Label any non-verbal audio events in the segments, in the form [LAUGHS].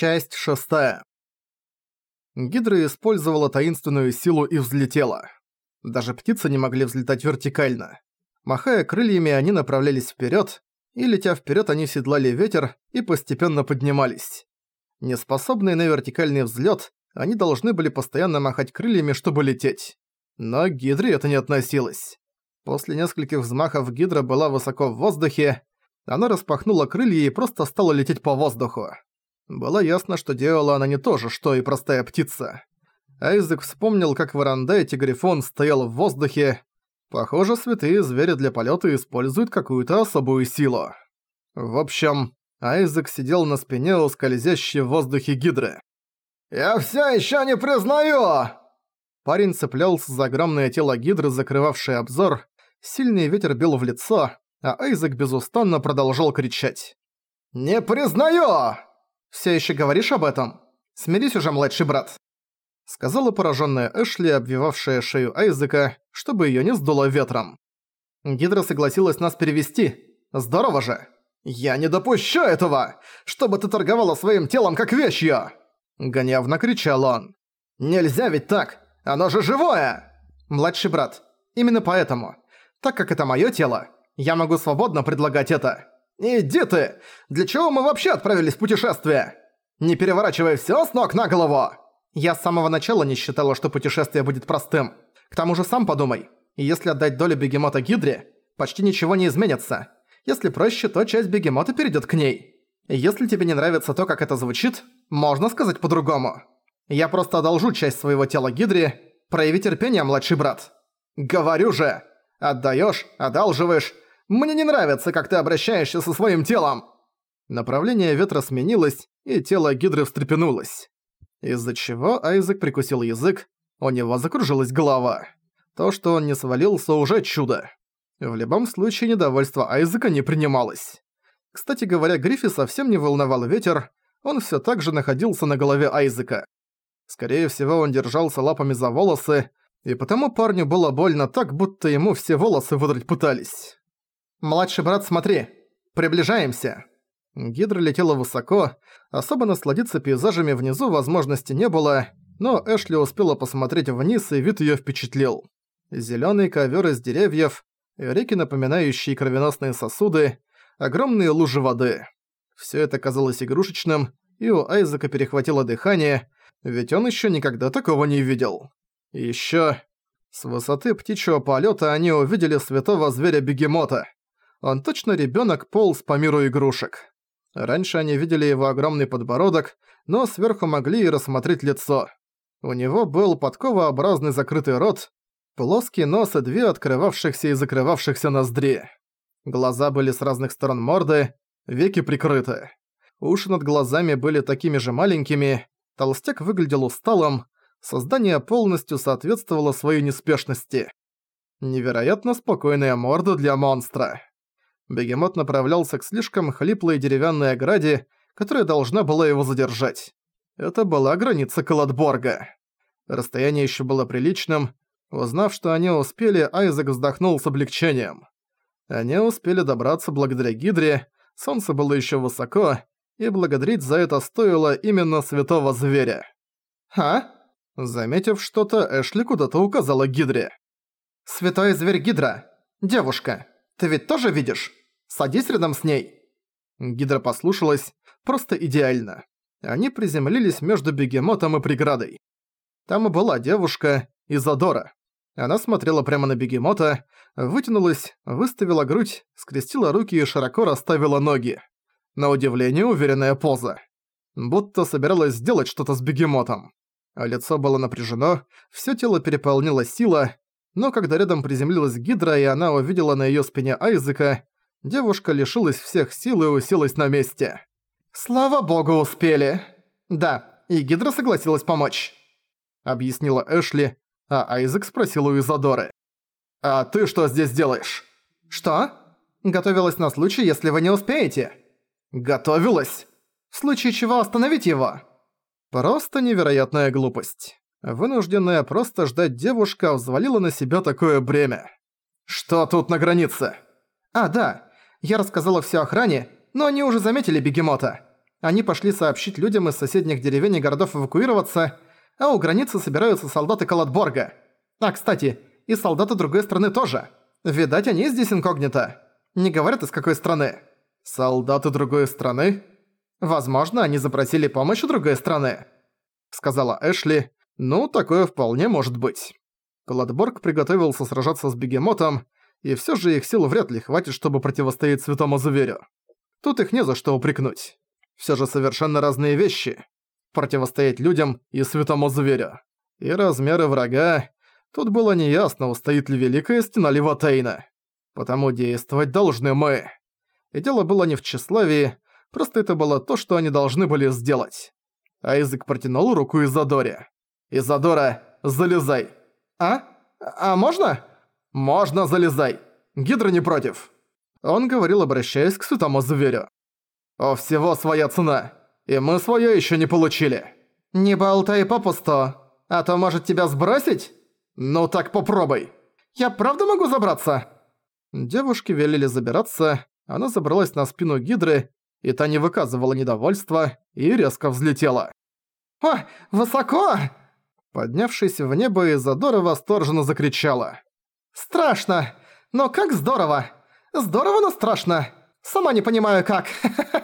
Часть шестая. Гидра использовала таинственную силу и взлетела. Даже птицы не могли взлетать вертикально. Махая крыльями, они направлялись вперед, и летя вперед, они седлали ветер и постепенно поднимались. Неспособные на вертикальный взлет, они должны были постоянно махать крыльями, чтобы лететь. Но к Гидре это не относилось. После нескольких взмахов Гидра была высоко в воздухе, она распахнула крылья и просто стала лететь по воздуху. Было ясно, что делала она не то же, что и простая птица. Айзек вспомнил, как Варанда и Тигрифон стоял в воздухе. Похоже, святые звери для полета используют какую-то особую силу. В общем, Айзек сидел на спине у скользящей в воздухе гидры. «Я все еще не признаю!» Парень цеплялся за огромное тело гидры, закрывавшее обзор. Сильный ветер бил в лицо, а Айзек безустанно продолжал кричать. «Не признаю!» «Всё ещё говоришь об этом? Смирись уже, младший брат!» Сказала поражённая Эшли, обвивавшая шею Айзека, чтобы её не сдуло ветром. Гидра согласилась нас перевести. Здорово же! «Я не допущу этого! Чтобы ты торговала своим телом как вещью!» Гневно кричал он. «Нельзя ведь так! Оно же живое!» «Младший брат, именно поэтому. Так как это моё тело, я могу свободно предлагать это. «Иди ты! Для чего мы вообще отправились в путешествие? Не переворачивай всё с ног на голову!» Я с самого начала не считала, что путешествие будет простым. К тому же сам подумай, если отдать долю бегемота Гидре, почти ничего не изменится. Если проще, то часть бегемота перейдет к ней. Если тебе не нравится то, как это звучит, можно сказать по-другому. Я просто одолжу часть своего тела Гидре, прояви терпение, младший брат. Говорю же, отдаешь, одалживаешь, мне не нравится, как ты обращаешься со своим телом!» Направление ветра сменилось, и тело Гидры встрепенулось. Из-за чего Айзек прикусил язык, у него закружилась голова. То, что он не свалился, уже чудо. В любом случае, недовольство Айзека не принималось. Кстати говоря, Гриффи совсем не волновал ветер, он всё так же находился на голове Айзека. Скорее всего, он держался лапами за волосы, и потому парню было больно так, будто ему все волосы выдрать пытались. «Младший брат, смотри! Приближаемся!» Гидра летела высоко, особо насладиться пейзажами внизу возможности не было, но Эшли успела посмотреть вниз, и вид её впечатлил. Зелёный ковёр из деревьев, реки, напоминающие кровеносные сосуды, огромные лужи воды. Всё это казалось игрушечным, и у Айзека перехватило дыхание, ведь он ещё никогда такого не видел. И ещё... С высоты птичьего полёта они увидели святого зверя-бегемота. Он точно ребёнок полз по миру игрушек. Раньше они видели его огромный подбородок, но сверху могли и рассмотреть лицо. У него был подковообразный закрытый рот, плоский нос и две открывавшихся и закрывавшихся ноздри. Глаза были с разных сторон морды, веки прикрыты. Уши над глазами были такими же маленькими, толстяк выглядел усталым, создание полностью соответствовало своей неспешности. Невероятно спокойная морда для монстра. Бегемот направлялся к слишком хлиплой деревянной ограде, которая должна была его задержать. Это была граница Каладборга. Расстояние еще было приличным. Узнав, что они успели, Айзек вздохнул с облегчением. Они успели добраться благодаря Гидре, солнце было еще высоко, и благодарить за это стоило именно святого зверя. «А?» Заметив что-то, Эшли куда-то указала Гидре. «Святой зверь Гидра! Девушка, ты ведь тоже видишь?» Садись рядом с ней!» Гидра послушалась. Просто идеально. Они приземлились между бегемотом и преградой. Там и была девушка, Изодора. Она смотрела прямо на бегемота, вытянулась, выставила грудь, скрестила руки и широко расставила ноги. На удивление уверенная поза. Будто собиралась сделать что-то с бегемотом. Лицо было напряжено, всё тело переполнила сила, но когда рядом приземлилась Гидра и она увидела на её спине Айзека, девушка лишилась всех сил и уселась на месте. «Слава богу, успели!» «Да, и Гидра согласилась помочь», — объяснила Эшли, а Айзек спросил у Изодоры. «А ты что здесь делаешь?» «Что?» «Готовилась на случай, если вы не успеете». «Готовилась?» «В случае чего остановить его?» Просто невероятная глупость. Вынужденная просто ждать девушка взвалила на себя такое бремя. «Что тут на границе?» «А, да, я рассказала всё охране, но они уже заметили бегемота. Они пошли сообщить людям из соседних деревень и городов эвакуироваться, а у границы собираются солдаты Калатборга. А, кстати, и солдаты другой страны тоже. Видать, они здесь инкогнито. Не говорят, из какой страны. Солдаты другой страны? Возможно, они запросили помощь у другой страны. Сказала Эшли. Ну, такое вполне может быть. Калатборг приготовился сражаться с бегемотом, и всё же их сил вряд ли хватит, чтобы противостоять святому зверю. Тут их не за что упрекнуть. Всё же совершенно разные вещи. Противостоять людям и святому зверю. И размеры врага... Тут было неясно, устоит ли Великая Стена Левотейна. Потому действовать должны мы. И дело было не в тщеславии, просто это было то, что они должны были сделать. Айзек протянул руку Изадоре. «Изадора, залезай!» «А? А можно?» «Можно, залезай! Гидра не против!» Он говорил, обращаясь к святому зверю. «У всего своя цена, и мы свое еще не получили». «Не болтай попусто, а то может тебя сбросить?» «Ну так попробуй». «Я правда могу забраться?» Девушки велели забираться, она забралась на спину Гидры, и та не выказывала недовольства и резко взлетела. «О, высоко!» Поднявшись в небо, Изадора восторженно закричала. «Страшно! Но как здорово! Здорово, но страшно! Сама не понимаю, как!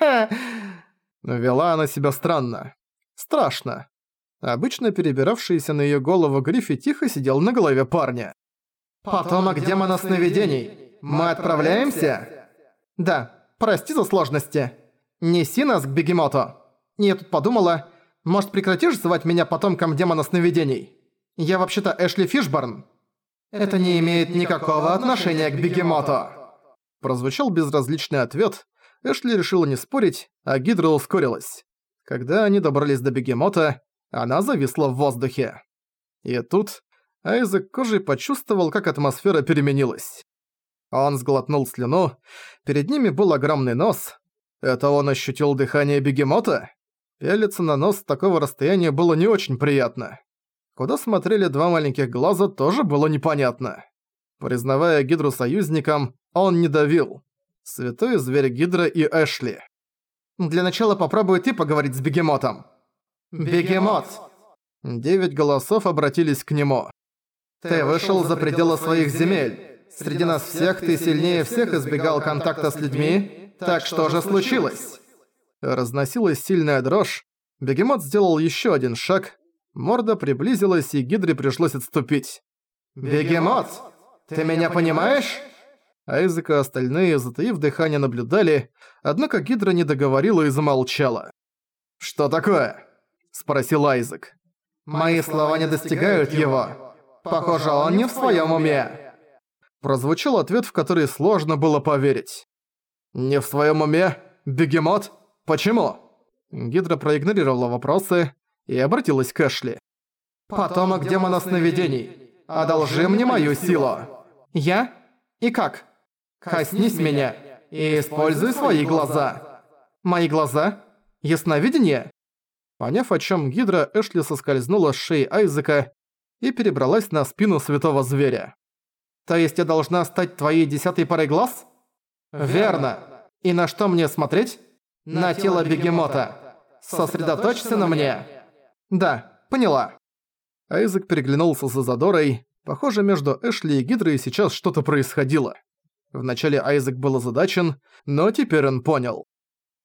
[LAUGHS] Вела она себя странно. Страшно. Обычно перебиравшийся на её голову Гриффи тихо сидел на голове парня. «Потомок демона сновидений! Мы отправляемся?» «Да, прости за сложности. Неси нас к бегемоту!» Я тут подумала, может прекратишь звать меня потомком демона сновидений? Я вообще-то Эшли Фишборн. Это не имеет никакого отношения к бегемоту. Прозвучал безразличный ответ. Эшли решила не спорить, а Гидра ускорилась. Когда они добрались до бегемота, она зависла в воздухе. И тут Айзек кожей почувствовал, как атмосфера переменилась. Он сглотнул слюну, перед ними был огромный нос. Это он ощутил дыхание бегемота? Пялиться на нос с такого расстояния было не очень приятно. Куда смотрели два маленьких глаза, тоже было непонятно. Признавая Гидру союзником, он не давил. Святой зверь Гидра и Эшли. «Для начала попробуй ты поговорить с Бегемотом». «Бегемот!» Девять голосов обратились к нему. «Ты вышел за пределы своих земель. Среди нас всех ты сильнее всех избегал контакта с людьми. Так что же случилось?» Разносилась сильная дрожь. Бегемот сделал еще один шаг. Морда приблизилась, и Гидре пришлось отступить. «Бегемот! Ты меня понимаешь?» Айзек и остальные, затаив дыхание, наблюдали, однако Гидра не договорила и замолчала. «Что такое?» – спросил Айзек. «Мои слова не достигают его. Похоже, он не в своем уме». Прозвучал ответ, в который сложно было поверить. «Не в своем уме? Бегемот? «Почему?» Гидра проигнорировала вопросы и обратилась к Эшли. «Потомок демона сновидений, одолжи мне мою силу». «Я? И как?» «Коснись меня и используй свои глаза». «Мои глаза? Ясновидение?» Поняв, о чем Гидра, Эшли соскользнула с шеи Айзека и перебралась на спину святого зверя. «То есть я должна стать твоей десятой парой глаз?» «Верно. И на что мне смотреть?» на тело бегемота. Сосредоточься на мне. Да, поняла. Айзек переглянулся за Задорой. Похоже, между Эшли и Гидрой сейчас что-то происходило. Вначале Айзек был озадачен, но теперь он понял.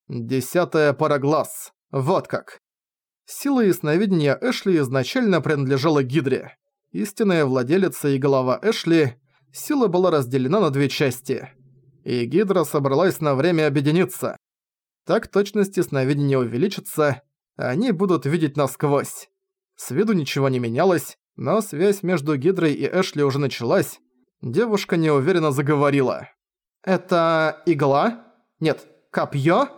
Десятая пара глаз. Вот как. Сила ясновидения Эшли изначально принадлежала Гидре. Истинная владелица и голова Эшли, сила была разделена на две части. И Гидра собралась на время объединиться. Так точность сновидения увеличится, они будут видеть насквозь. С виду ничего не менялось, но связь между Гидрой и Эшли уже началась. Девушка неуверенно заговорила. «Это игла? Нет, копье?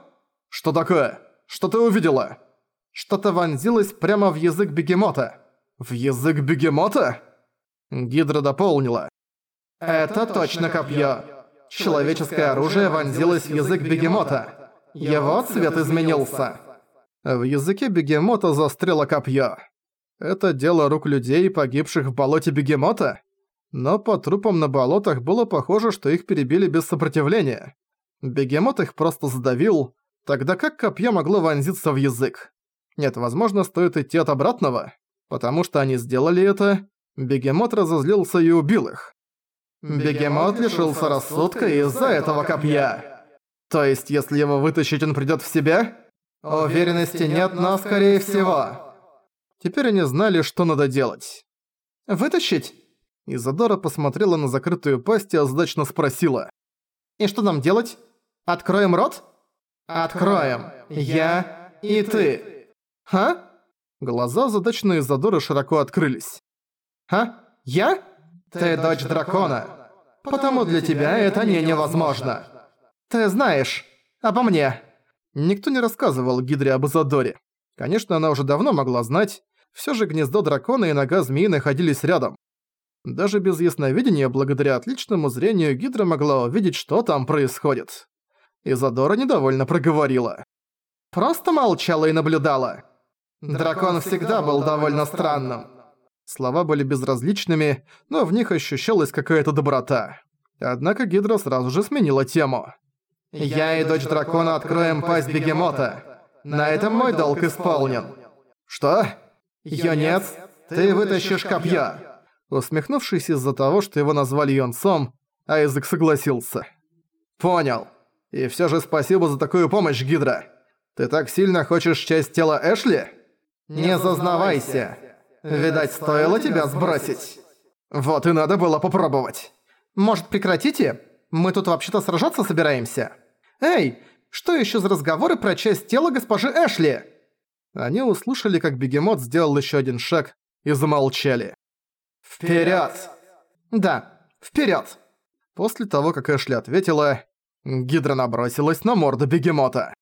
Что такое? Что ты увидела?» Что-то вонзилось прямо в язык бегемота. «В язык бегемота?» Гидра дополнила. «Это точно копье. Человеческое оружие вонзилось в язык бегемота. Его цвет изменился. В языке бегемота застряло копье. Это дело рук людей, погибших в болоте бегемота? Но по трупам на болотах было похоже, что их перебили без сопротивления. Бегемот их просто задавил, Тогда как копье могло вонзиться в язык? Нет, возможно, стоит идти от обратного. Потому что они сделали это, бегемот разозлился и убил их. Бегемот лишился рассудка из-за этого копья. То есть, если его вытащить, он придёт в себя? Уверенности нет, но скорее всего. Теперь они знали, что надо делать. «Вытащить?» Изадора посмотрела на закрытую пасть и озадачно спросила. «И что нам делать? Откроем рот?» «Откроем. Я и ты». «Ха?» Глаза задачной Изадоры широко открылись. «А? Я?» «Ты дочь дракона. Потому для тебя это не невозможно». «Ты знаешь. Обо мне». Никто не рассказывал Гидре об Изадоре. Конечно, она уже давно могла знать, всё же гнездо дракона и нога змеи находились рядом. Даже без ясновидения, благодаря отличному зрению, Гидра могла увидеть, что там происходит. Изадора недовольно проговорила. «Просто молчала и наблюдала. Дракон всегда был довольно странным». Слова были безразличными, но в них ощущалась какая-то доброта. Однако Гидра сразу же сменила тему. «Я и дочь дракона откроем пасть бегемота. На этом мой долг исполнен». «Что?» «Юнец, ты вытащишь копье». Усмехнувшись из-за того, что его назвали Йонсом, Айзек согласился. «Понял. И всё же спасибо за такую помощь, Гидра. Ты так сильно хочешь часть тела Эшли?» «Не зазнавайся. Видать, стоило тебя сбросить». «Вот и надо было попробовать». «Может, прекратите? Мы тут вообще-то сражаться собираемся. Эй, что ещё за разговоры про часть тела госпожи Эшли?» Они услышали, как бегемот сделал ещё один шаг и замолчали. «Вперёд!» «Да, вперёд!» После того, как Эшли ответила, Гидра набросилась на морду бегемота.